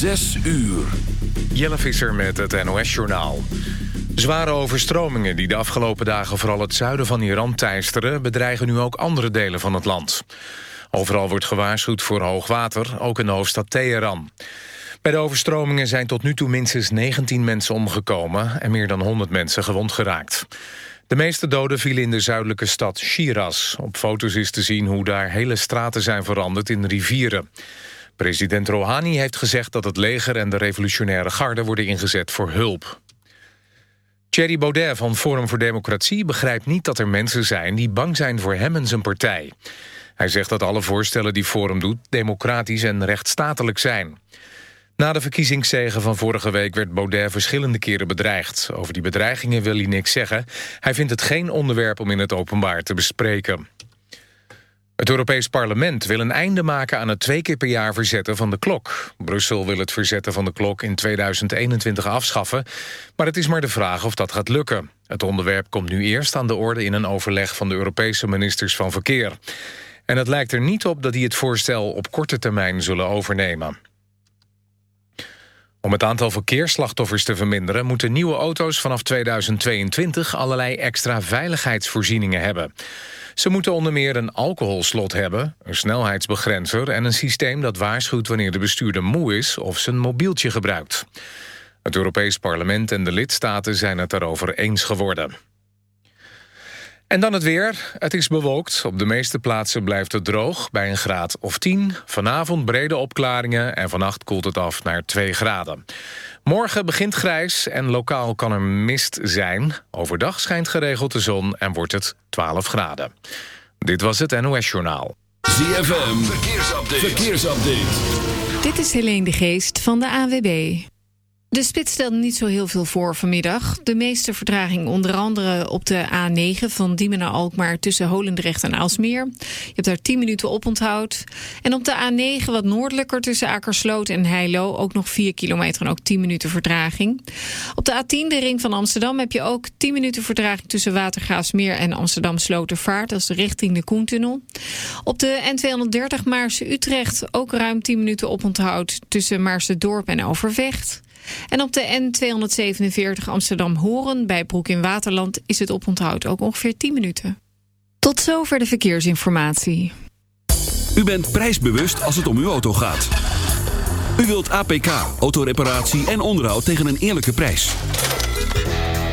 Zes uur. Jelle Visser met het NOS-journaal. Zware overstromingen die de afgelopen dagen vooral het zuiden van Iran teisteren... bedreigen nu ook andere delen van het land. Overal wordt gewaarschuwd voor hoogwater, ook in de hoofdstad Teheran. Bij de overstromingen zijn tot nu toe minstens 19 mensen omgekomen... en meer dan 100 mensen gewond geraakt. De meeste doden vielen in de zuidelijke stad Shiraz. Op foto's is te zien hoe daar hele straten zijn veranderd in rivieren. President Rouhani heeft gezegd dat het leger en de revolutionaire garde worden ingezet voor hulp. Thierry Baudet van Forum voor Democratie begrijpt niet dat er mensen zijn die bang zijn voor hem en zijn partij. Hij zegt dat alle voorstellen die Forum doet democratisch en rechtsstatelijk zijn. Na de verkiezingszegen van vorige week werd Baudet verschillende keren bedreigd. Over die bedreigingen wil hij niks zeggen. Hij vindt het geen onderwerp om in het openbaar te bespreken. Het Europees Parlement wil een einde maken aan het twee keer per jaar verzetten van de klok. Brussel wil het verzetten van de klok in 2021 afschaffen, maar het is maar de vraag of dat gaat lukken. Het onderwerp komt nu eerst aan de orde in een overleg van de Europese ministers van Verkeer. En het lijkt er niet op dat die het voorstel op korte termijn zullen overnemen. Om het aantal verkeersslachtoffers te verminderen... moeten nieuwe auto's vanaf 2022 allerlei extra veiligheidsvoorzieningen hebben. Ze moeten onder meer een alcoholslot hebben, een snelheidsbegrenzer... en een systeem dat waarschuwt wanneer de bestuurder moe is of zijn mobieltje gebruikt. Het Europees Parlement en de lidstaten zijn het daarover eens geworden. En dan het weer. Het is bewolkt. Op de meeste plaatsen blijft het droog bij een graad of 10. Vanavond brede opklaringen en vannacht koelt het af naar 2 graden. Morgen begint grijs en lokaal kan er mist zijn. Overdag schijnt geregeld de zon en wordt het 12 graden. Dit was het NOS Journaal. ZFM, verkeersupdate. verkeersupdate. Dit is Helene de Geest van de AWB. De spits stelt niet zo heel veel voor vanmiddag. De meeste vertraging onder andere op de A9 van Diemen naar Alkmaar... tussen Holendrecht en Aalsmeer. Je hebt daar 10 minuten op onthoud. En op de A9 wat noordelijker tussen Akersloot en Heilo... ook nog 4 kilometer en ook 10 minuten vertraging. Op de A10, de ring van Amsterdam, heb je ook 10 minuten vertraging... tussen Watergraafsmeer en Amsterdam-Slotervaart. Dat is richting de Koentunnel. Op de N230 Maarse-Utrecht ook ruim 10 minuten op onthoud... tussen Maarse-Dorp en Overvecht... En op de N247 Amsterdam-Horen bij Broek in Waterland is het oponthoud ook ongeveer 10 minuten. Tot zover de verkeersinformatie. U bent prijsbewust als het om uw auto gaat. U wilt APK, autoreparatie en onderhoud tegen een eerlijke prijs.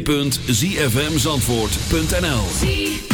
www.zfmzandvoort.nl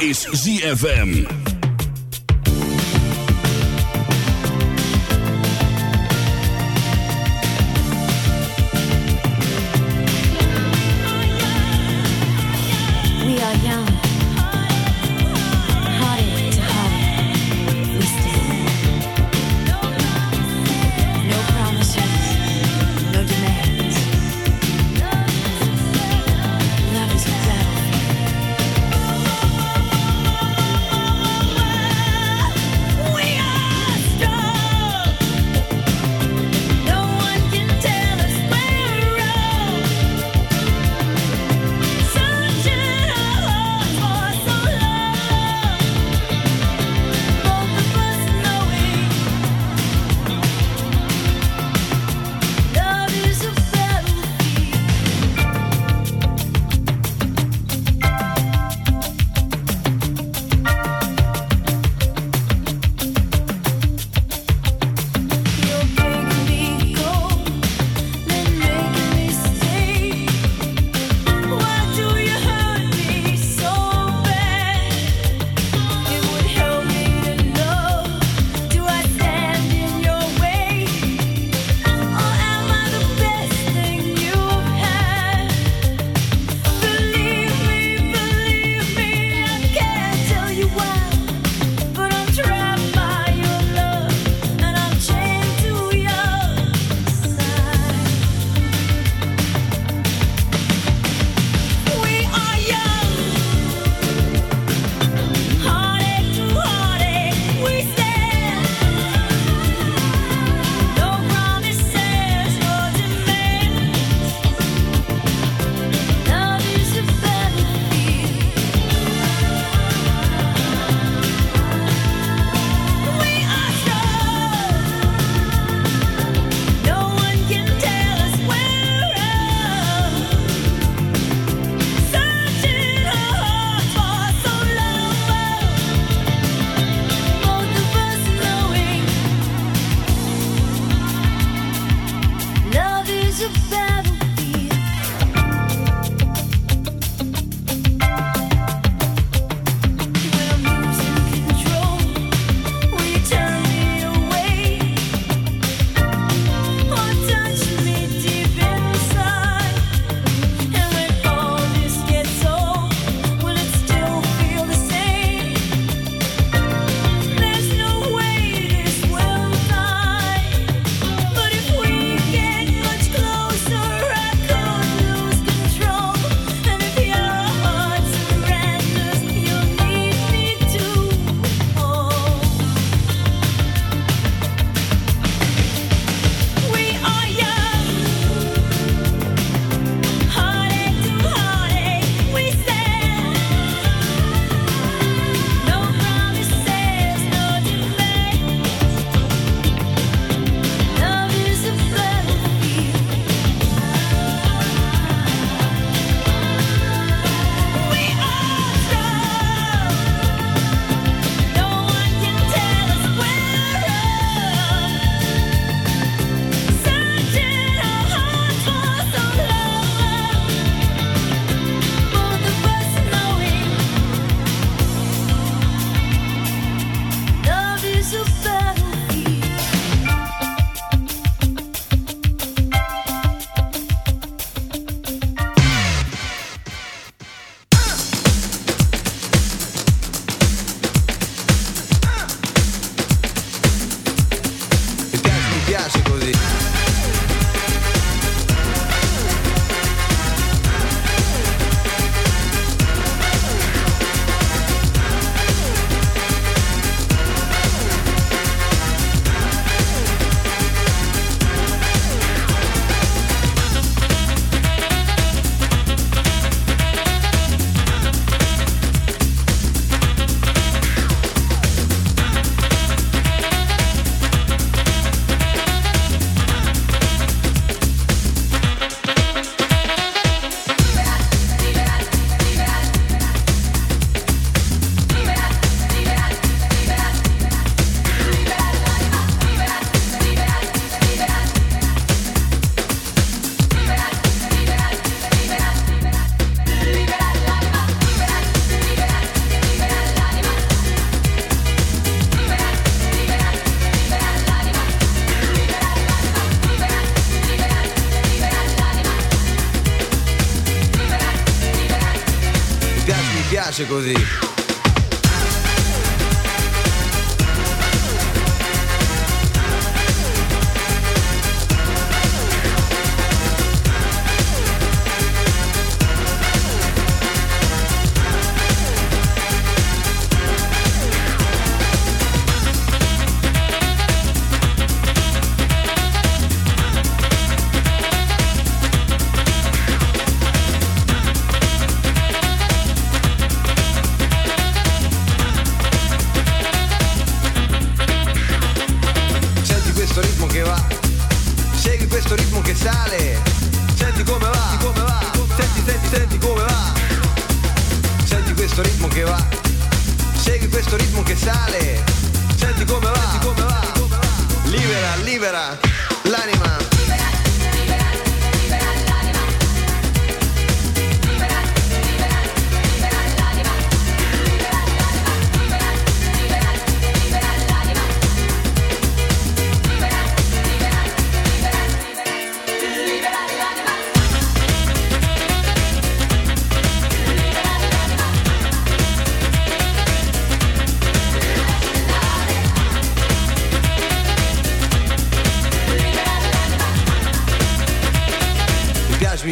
is ZFM.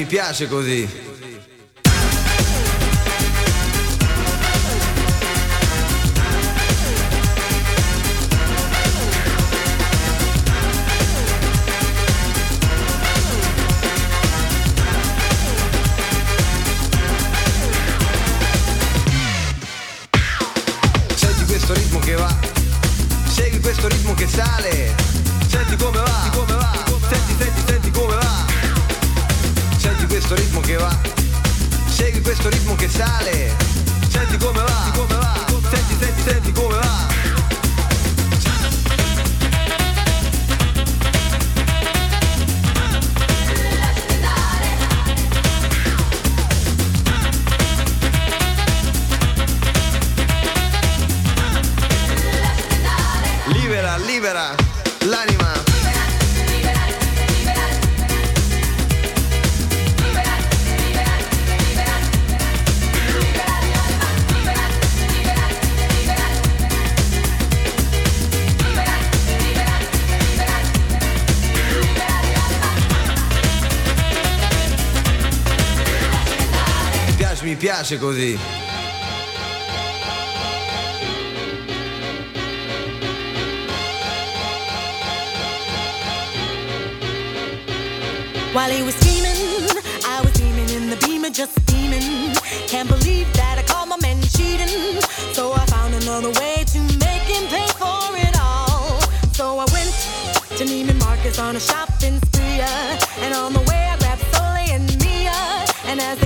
piace così. piace così. While he was scheming, I was steaming in the beamer, just steaming. Can't believe that I called my man cheating. So I found another way to make him pay for it all. So I went to Neiman Marcus on a shopping spree, uh, and on the way I grabbed Soleil and Mia, and as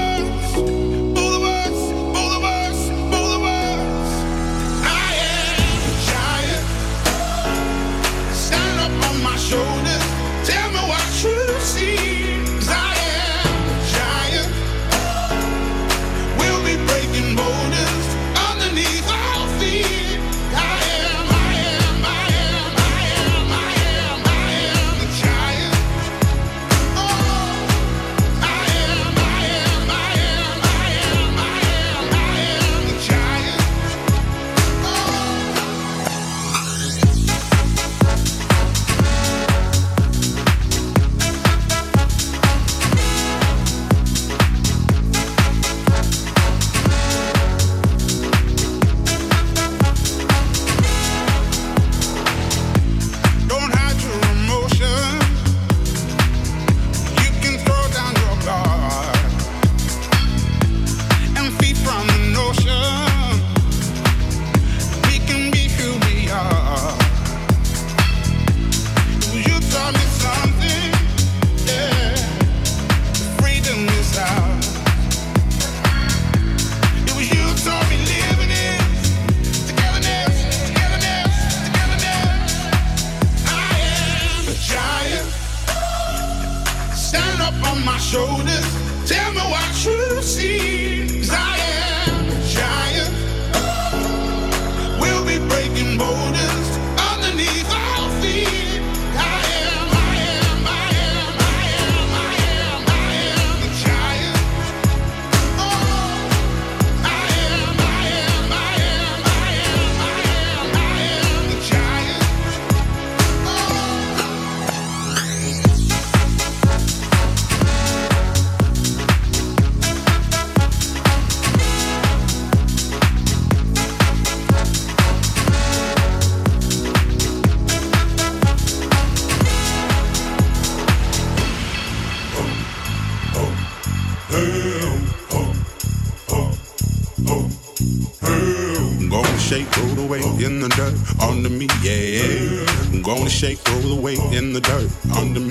shake, off the weight in the dirt. Under me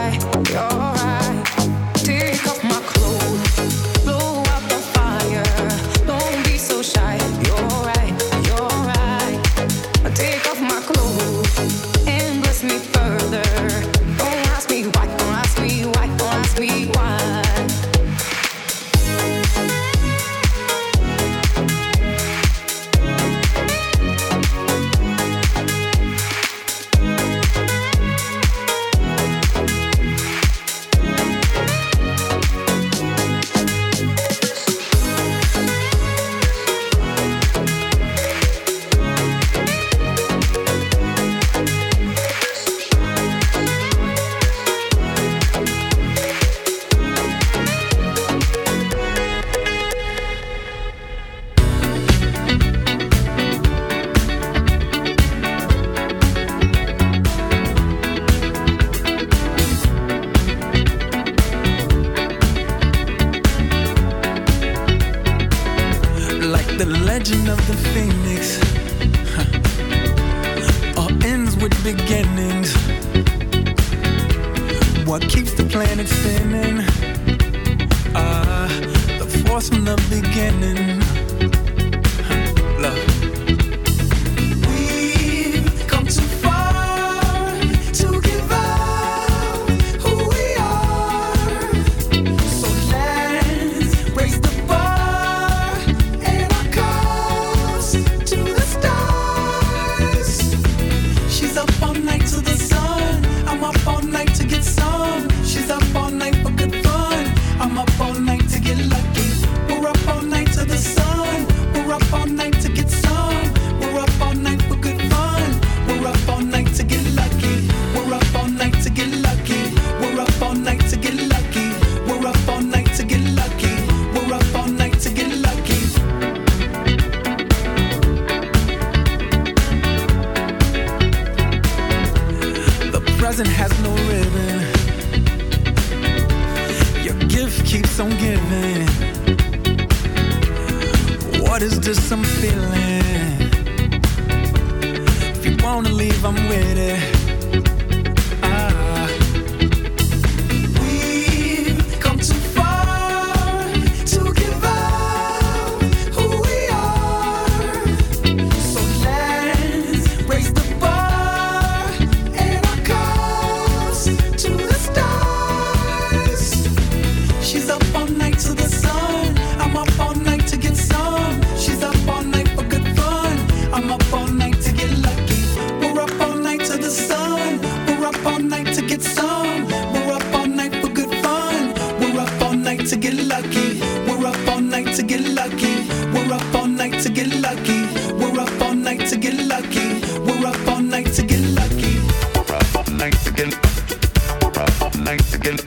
Nice again.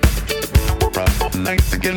We're up all Night again.